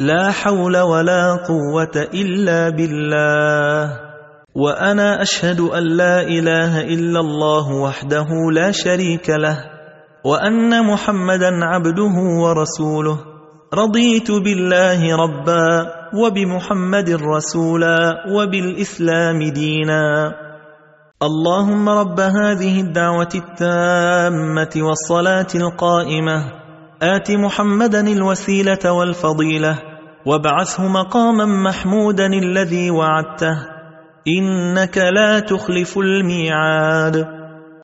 لا حول ولا قوة إلا بالله. وأنا أشهد أن لا إله إلا الله وحده لا شريك له وأن محمدا عبده ورسوله. رضيت بالله ربا وبمحمد رسولا وبالإسلام دينا. اللهم رب هذه الدعوة التامة والصلاة القائمة. آت محمدا الوسيلة والفضيلة. وابعثه مقاما محمودا الذي وعدته. إنك لا تخلف الميعاد.